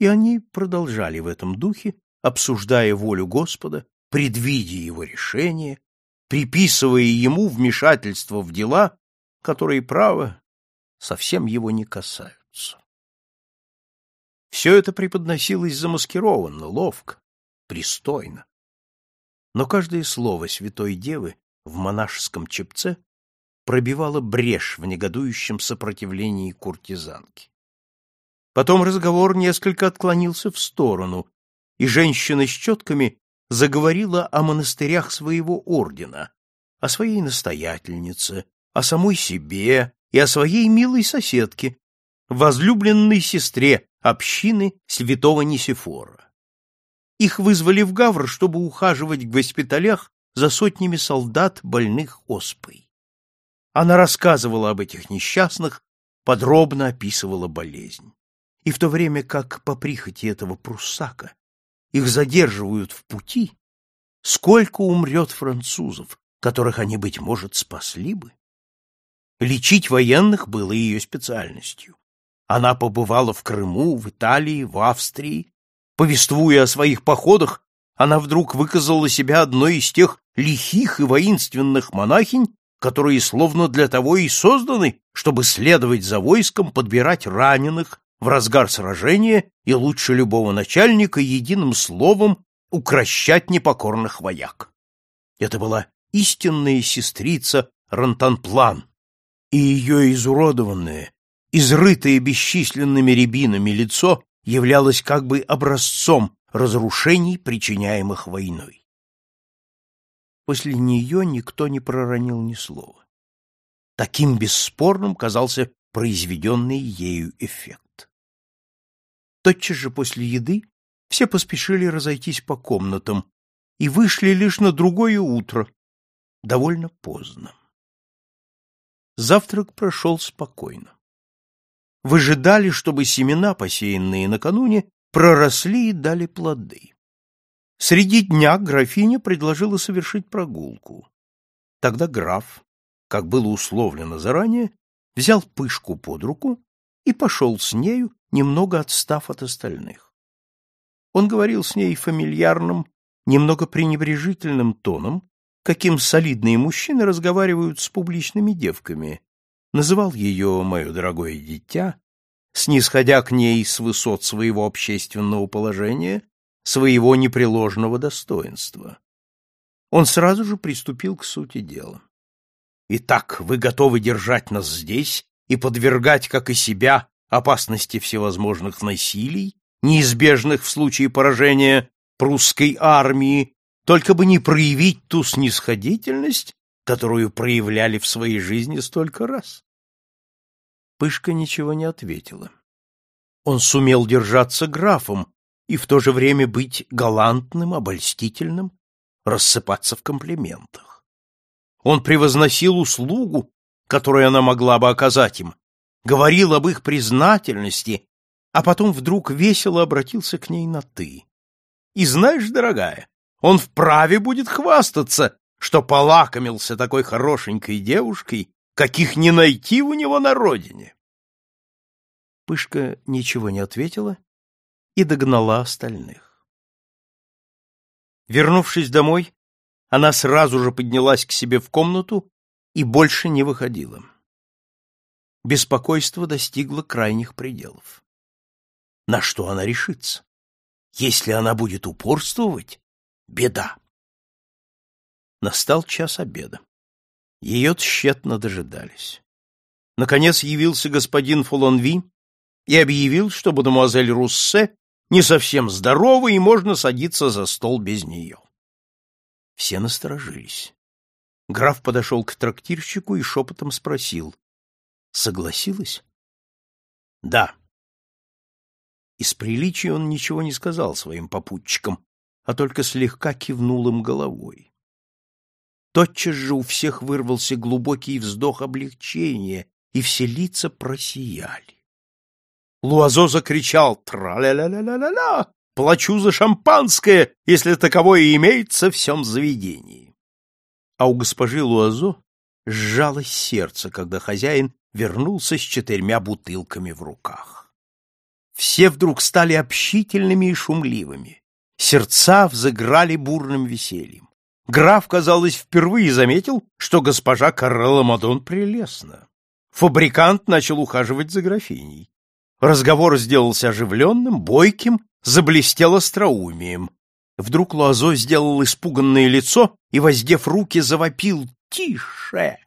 И они продолжали в этом духе, обсуждая волю Господа, предвидя его решение, приписывая ему вмешательство в дела, которые, право, совсем его не касаются. Все это преподносилось замаскированно, ловко, пристойно. Но каждое слово святой девы в монашеском чепце пробивало брешь в негодующем сопротивлении куртизанки. Потом разговор несколько отклонился в сторону, и женщина с четками заговорила о монастырях своего ордена, о своей настоятельнице, о самой себе и о своей милой соседке, возлюбленной сестре общины святого Нисифора. Их вызвали в Гавр, чтобы ухаживать в госпиталях за сотнями солдат, больных оспой. Она рассказывала об этих несчастных, подробно описывала болезнь. И в то время как по прихоти этого пруссака их задерживают в пути, сколько умрет французов, которых они, быть может, спасли бы? Лечить военных было ее специальностью. Она побывала в Крыму, в Италии, в Австрии. Повествуя о своих походах, она вдруг выказала себя одной из тех лихих и воинственных монахинь, которые словно для того и созданы, чтобы следовать за войском, подбирать раненых в разгар сражения и лучше любого начальника единым словом укращать непокорных вояк. Это была истинная сестрица Рантанплан, и ее изуродованное, изрытое бесчисленными рябинами лицо являлось как бы образцом разрушений, причиняемых войной. После нее никто не проронил ни слова. Таким бесспорным казался произведенный ею эффект. Тотчас же после еды все поспешили разойтись по комнатам и вышли лишь на другое утро, довольно поздно. Завтрак прошел спокойно. Выжидали, чтобы семена, посеянные накануне, проросли и дали плоды. Среди дня графиня предложила совершить прогулку. Тогда граф, как было условлено заранее, взял пышку под руку и пошел с нею, немного отстав от остальных. Он говорил с ней фамильярным, немного пренебрежительным тоном, каким солидные мужчины разговаривают с публичными девками, называл ее «мое дорогое дитя», снисходя к ней с высот своего общественного положения, своего непреложного достоинства. Он сразу же приступил к сути дела. «Итак, вы готовы держать нас здесь и подвергать, как и себя, опасности всевозможных насилий, неизбежных в случае поражения прусской армии, только бы не проявить ту снисходительность, которую проявляли в своей жизни столько раз. Пышка ничего не ответила. Он сумел держаться графом и в то же время быть галантным, обольстительным, рассыпаться в комплиментах. Он превозносил услугу, которую она могла бы оказать им, говорил об их признательности, а потом вдруг весело обратился к ней на «ты». И знаешь, дорогая, он вправе будет хвастаться, что полакомился такой хорошенькой девушкой, каких не найти у него на родине. Пышка ничего не ответила и догнала остальных. Вернувшись домой, она сразу же поднялась к себе в комнату и больше не выходила. Беспокойство достигло крайних пределов. На что она решится? Если она будет упорствовать, беда. Настал час обеда. Ее тщетно дожидались. Наконец явился господин Фолонви и объявил, что мадемуазель Руссе не совсем здорова и можно садиться за стол без нее. Все насторожились. Граф подошел к трактирщику и шепотом спросил. Согласилась? Да. Из приличия он ничего не сказал своим попутчикам, а только слегка кивнул им головой. Тотчас же у всех вырвался глубокий вздох облегчения, и все лица просияли. Луазо закричал «Тра-ля-ля-ля-ля-ля! Плачу за шампанское, если таковое имеется в всем заведении!» А у госпожи Луазо сжалось сердце, когда хозяин вернулся с четырьмя бутылками в руках. Все вдруг стали общительными и шумливыми. Сердца взыграли бурным весельем. Граф, казалось, впервые заметил, что госпожа Карелла Мадон прелестна. Фабрикант начал ухаживать за графиней. Разговор сделался оживленным, бойким, заблестел остроумием. Вдруг Луазо сделал испуганное лицо и, воздев руки, завопил «Тише!».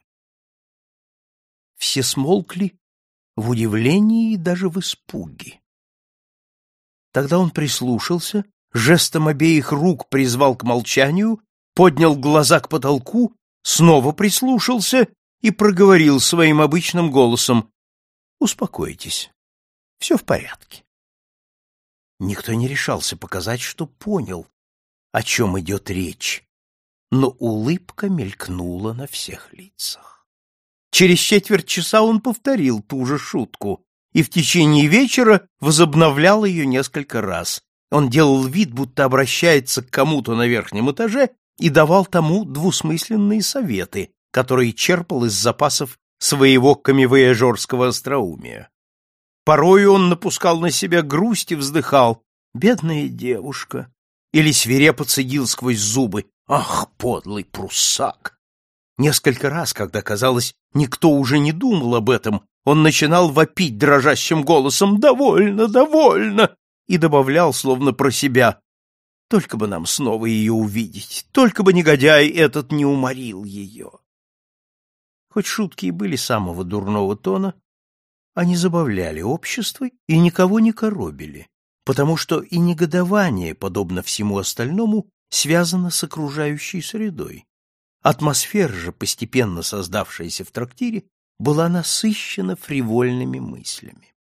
Все смолкли в удивлении и даже в испуге. Тогда он прислушался, жестом обеих рук призвал к молчанию, поднял глаза к потолку, снова прислушался и проговорил своим обычным голосом «Успокойтесь, все в порядке». Никто не решался показать, что понял, о чем идет речь, но улыбка мелькнула на всех лицах. Через четверть часа он повторил ту же шутку и в течение вечера возобновлял ее несколько раз. Он делал вид, будто обращается к кому-то на верхнем этаже и давал тому двусмысленные советы, которые черпал из запасов своего камевояжерского остроумия. Порою он напускал на себя грусть и вздыхал «Бедная девушка!» или свирепо цедил сквозь зубы «Ах, подлый пруссак!» Несколько раз, когда, казалось, никто уже не думал об этом, он начинал вопить дрожащим голосом «Довольно, довольно!» и добавлял, словно про себя «Только бы нам снова ее увидеть, только бы негодяй этот не уморил ее!» Хоть шутки и были самого дурного тона, они забавляли общество и никого не коробили, потому что и негодование, подобно всему остальному, связано с окружающей средой. Атмосфера же, постепенно создавшаяся в трактире, была насыщена фривольными мыслями.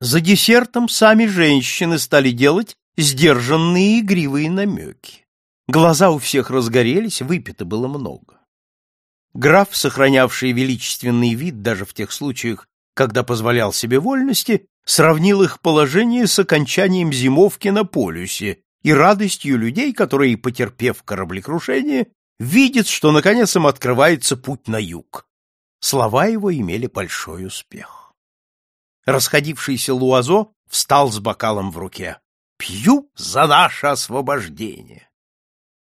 За десертом сами женщины стали делать сдержанные игривые намеки. Глаза у всех разгорелись, выпито было много. Граф, сохранявший величественный вид даже в тех случаях, когда позволял себе вольности, сравнил их положение с окончанием зимовки на полюсе и радостью людей, которые, потерпев кораблекрушение, видят, что наконец им открывается путь на юг. Слова его имели большой успех. Расходившийся Луазо встал с бокалом в руке. «Пью за наше освобождение!»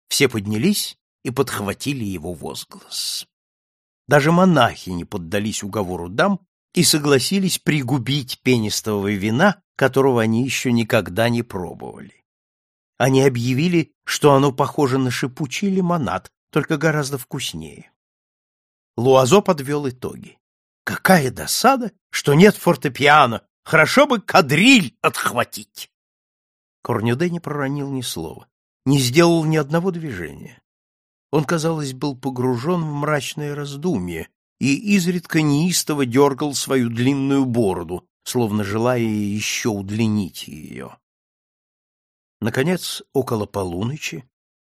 Все поднялись и подхватили его возглас. Даже монахи не поддались уговору дам и согласились пригубить пенистого вина, которого они еще никогда не пробовали. Они объявили, что оно похоже на шипучий лимонад, только гораздо вкуснее. Луазо подвел итоги. Какая досада, что нет фортепиано! Хорошо бы кадриль отхватить! Корнюде не проронил ни слова, не сделал ни одного движения. Он, казалось, был погружен в мрачное раздумье и изредка неистово дергал свою длинную бороду, словно желая еще удлинить ее. Наконец, около полуночи,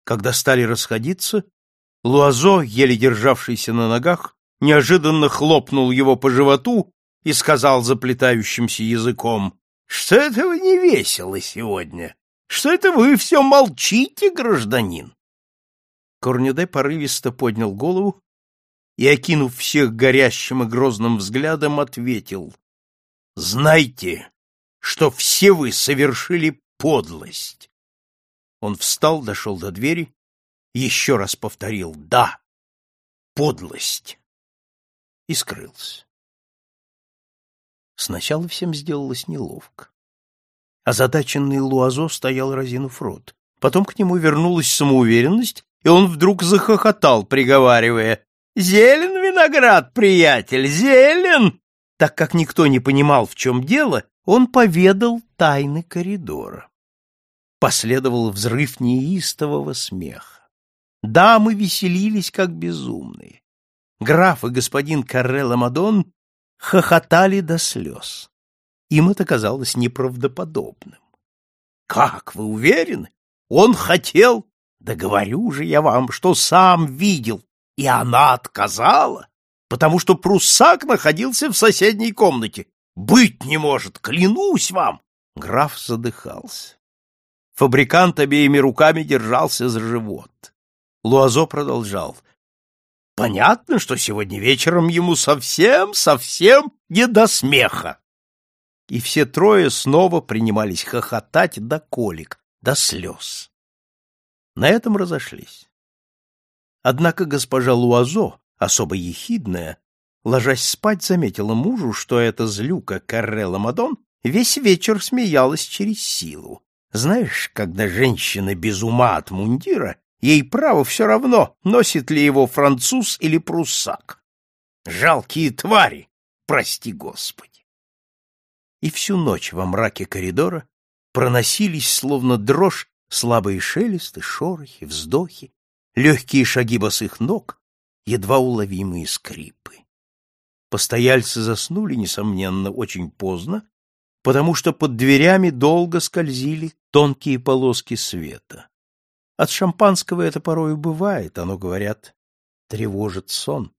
когда стали расходиться, Луазо, еле державшийся на ногах, неожиданно хлопнул его по животу и сказал заплетающимся языком, «Что это вы не весело сегодня? Что это вы все молчите, гражданин?» Корнюде порывисто поднял голову и, окинув всех горящим и грозным взглядом, ответил, «Знайте, что все вы совершили подлость». Он встал, дошел до двери еще раз повторил «да», подлость и скрылся. Сначала всем сделалось неловко. Озадаченный Луазо стоял разинув рот. Потом к нему вернулась самоуверенность, и он вдруг захохотал, приговаривая «Зелен виноград, приятель, зелен!» Так как никто не понимал, в чем дело, он поведал тайны коридора. Последовал взрыв неистового смеха. Дамы веселились, как безумные. Граф и господин Каррелла Мадон хохотали до слез. Им это казалось неправдоподобным. — Как, вы уверены? Он хотел... Да говорю же я вам, что сам видел, и она отказала, потому что пруссак находился в соседней комнате. Быть не может, клянусь вам! Граф задыхался. Фабрикант обеими руками держался за живот. Луазо продолжал. Понятно, что сегодня вечером ему совсем, совсем не до смеха. и все трое снова принимались хохотать до колик, до слез. На этом разошлись. Однако госпожа Луазо, особо ехидная, ложась спать, заметила мужу, что эта злюка Каррелла Мадон весь вечер смеялась через силу. Знаешь, когда женщина без ума от мундира, ей право все равно, носит ли его француз или пруссак. Жалкие твари, прости господи. И всю ночь во мраке коридора проносились, словно дрожь, слабые шелесты, шорохи, вздохи, легкие шаги босых ног, едва уловимые скрипы. Постояльцы заснули, несомненно, очень поздно, потому что под дверями долго скользили тонкие полоски света. От шампанского это порою бывает, оно, говорят, тревожит сон.